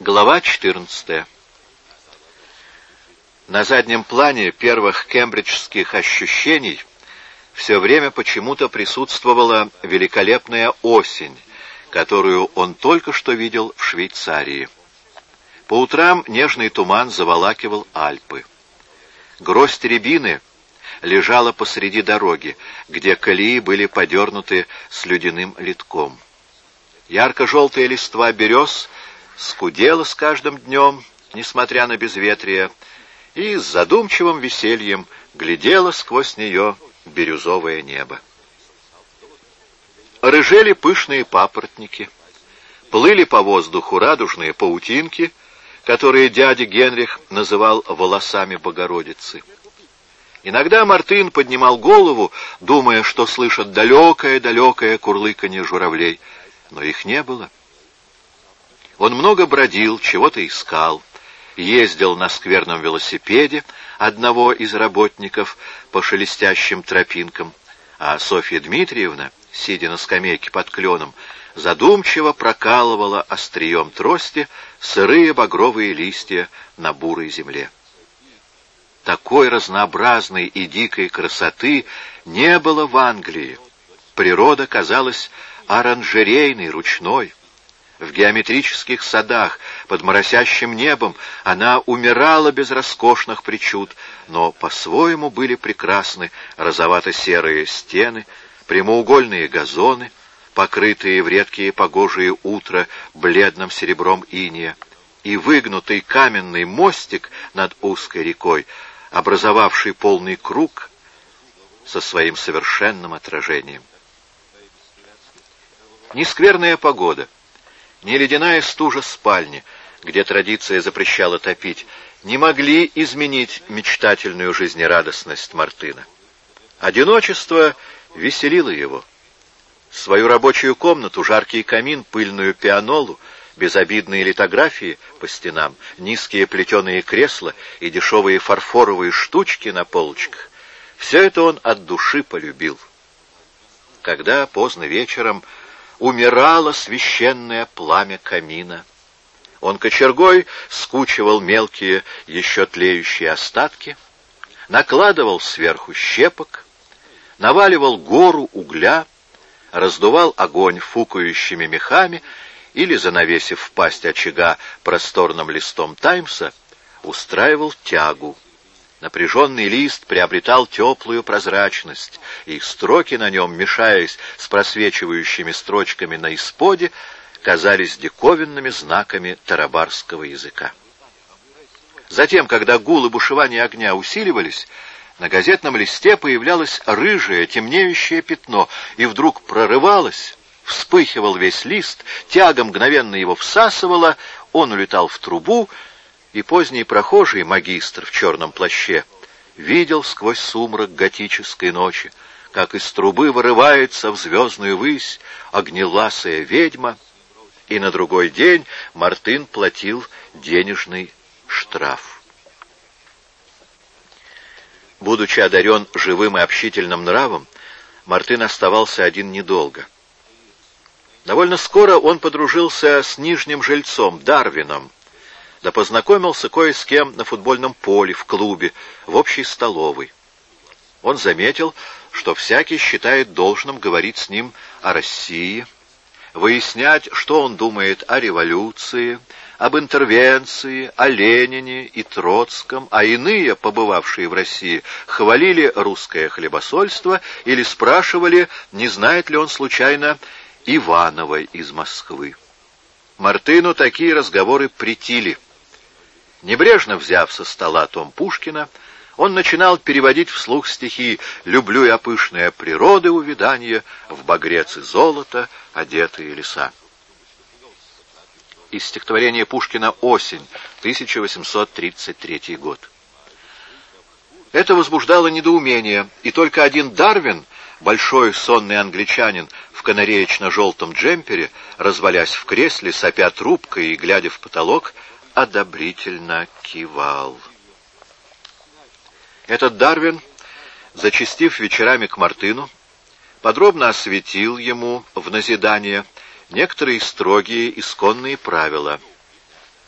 Глава 14. На заднем плане первых кембриджских ощущений все время почему-то присутствовала великолепная осень, которую он только что видел в Швейцарии. По утрам нежный туман заволакивал Альпы. Гроздь рябины лежала посреди дороги, где колеи были подернуты слюдяным литком. Ярко-желтая листва берез скудела с каждым днем, несмотря на безветрие, и с задумчивым весельем глядела сквозь нее бирюзовое небо. Рыжели пышные папоротники, плыли по воздуху радужные паутинки, которые дядя Генрих называл волосами Богородицы. Иногда Мартын поднимал голову, думая, что слышат далекое-далекое курлыканье журавлей, но их не было. Он много бродил, чего-то искал, ездил на скверном велосипеде одного из работников по шелестящим тропинкам, а Софья Дмитриевна, сидя на скамейке под кленом, задумчиво прокалывала острием трости сырые багровые листья на бурой земле. Такой разнообразной и дикой красоты не было в Англии. Природа казалась оранжерейной, ручной. В геометрических садах, под моросящим небом, она умирала без роскошных причуд, но по-своему были прекрасны розовато-серые стены, прямоугольные газоны, покрытые в редкие погожие утра бледным серебром иния, и выгнутый каменный мостик над узкой рекой, образовавший полный круг со своим совершенным отражением. Ни скверная погода, ни ледяная стужа спальни, где традиция запрещала топить, не могли изменить мечтательную жизнерадостность Мартына. Одиночество веселило его. Свою рабочую комнату, жаркий камин, пыльную пианолу — безобидные литографии по стенам, низкие плетеные кресла и дешевые фарфоровые штучки на полочках. Все это он от души полюбил. Когда поздно вечером умирало священное пламя камина, он кочергой скучивал мелкие, еще тлеющие остатки, накладывал сверху щепок, наваливал гору угля, раздувал огонь фукающими мехами или, занавесив пасть очага просторным листом «Таймса», устраивал тягу. Напряженный лист приобретал теплую прозрачность, и строки на нем, мешаясь с просвечивающими строчками на исподе, казались диковинными знаками тарабарского языка. Затем, когда гул и бушевание огня усиливались, на газетном листе появлялось рыжее, темнеющее пятно, и вдруг прорывалось, вспыхивал весь лист, тяга мгновенно его всасывала, он улетал в трубу, и поздний прохожий, магистр в черном плаще, видел сквозь сумрак готической ночи, как из трубы вырывается в звездную высь огнеласая ведьма, и на другой день Мартын платил денежный штраф. Будучи одарен живым и общительным нравом, Мартын оставался один недолго — Довольно скоро он подружился с нижним жильцом, Дарвином, да познакомился кое с кем на футбольном поле, в клубе, в общей столовой. Он заметил, что всякий считает должным говорить с ним о России, выяснять, что он думает о революции, об интервенции, о Ленине и Троцком, а иные, побывавшие в России, хвалили русское хлебосольство или спрашивали, не знает ли он случайно Ивановой из Москвы. Мартыну такие разговоры притили. Небрежно взяв со стола том Пушкина, он начинал переводить вслух стихи «Люблю я пышная природы увиданье, в багрец и золото одетые леса». Из стихотворения Пушкина «Осень», 1833 год. Это возбуждало недоумение, и только один Дарвин, большой сонный англичанин, канареечно-желтом джемпере, развалясь в кресле, сопя трубкой и глядя в потолок, одобрительно кивал. Этот Дарвин, зачастив вечерами к Мартыну, подробно осветил ему в назидание некоторые строгие исконные правила.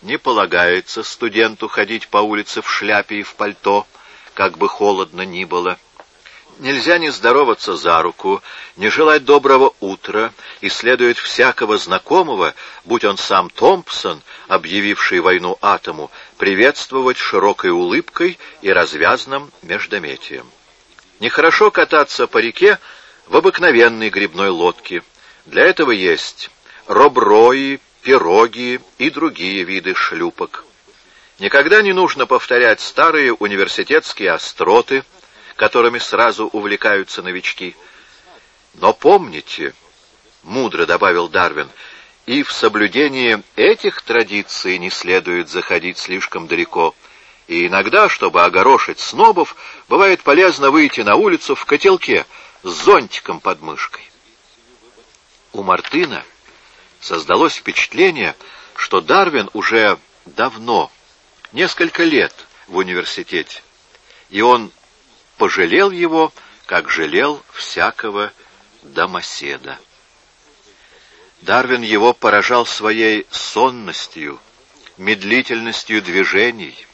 не полагается студенту ходить по улице в шляпе и в пальто, как бы холодно ни было. Нельзя не здороваться за руку, не желать доброго утра, и следует всякого знакомого, будь он сам Томпсон, объявивший войну атому, приветствовать широкой улыбкой и развязным междометием. Нехорошо кататься по реке в обыкновенной грибной лодке. Для этого есть роброи, пироги и другие виды шлюпок. Никогда не нужно повторять старые университетские остроты, которыми сразу увлекаются новички. Но помните, мудро добавил Дарвин, и в соблюдении этих традиций не следует заходить слишком далеко. И иногда, чтобы огорошить снобов, бывает полезно выйти на улицу в котелке с зонтиком под мышкой. У Мартына создалось впечатление, что Дарвин уже давно, несколько лет в университете, и он пожалел его, как жалел всякого домоседа. Дарвин его поражал своей сонностью, медлительностью движений,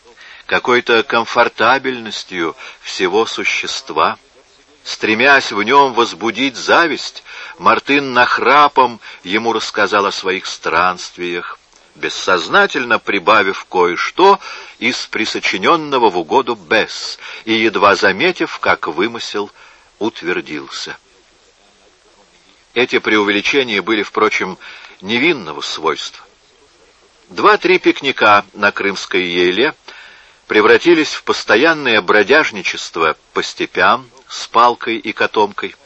какой-то комфортабельностью всего существа. Стремясь в нем возбудить зависть, Мартын нахрапом ему рассказал о своих странствиях, бессознательно прибавив кое-что из присочиненного в угоду Бесс и едва заметив, как вымысел утвердился. Эти преувеличения были, впрочем, невинного свойства. Два-три пикника на Крымской еле превратились в постоянное бродяжничество по степям с палкой и котомкой.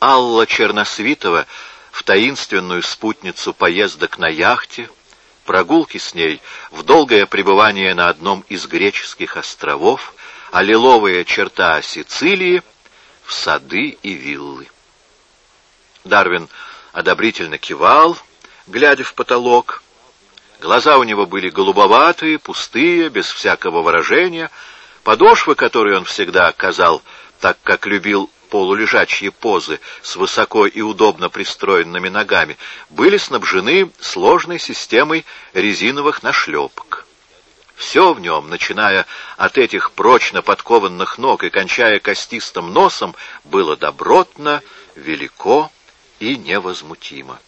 Алла Черносвитова в таинственную спутницу поездок на яхте — прогулки с ней в долгое пребывание на одном из греческих островов, а лиловая черта Сицилии в сады и виллы. Дарвин одобрительно кивал, глядя в потолок. Глаза у него были голубоватые, пустые, без всякого выражения. Подошвы, которые он всегда оказал, так как любил полулежачьи позы с высоко и удобно пристроенными ногами были снабжены сложной системой резиновых нашлепок. Все в нем, начиная от этих прочно подкованных ног и кончая костистым носом, было добротно, велико и невозмутимо.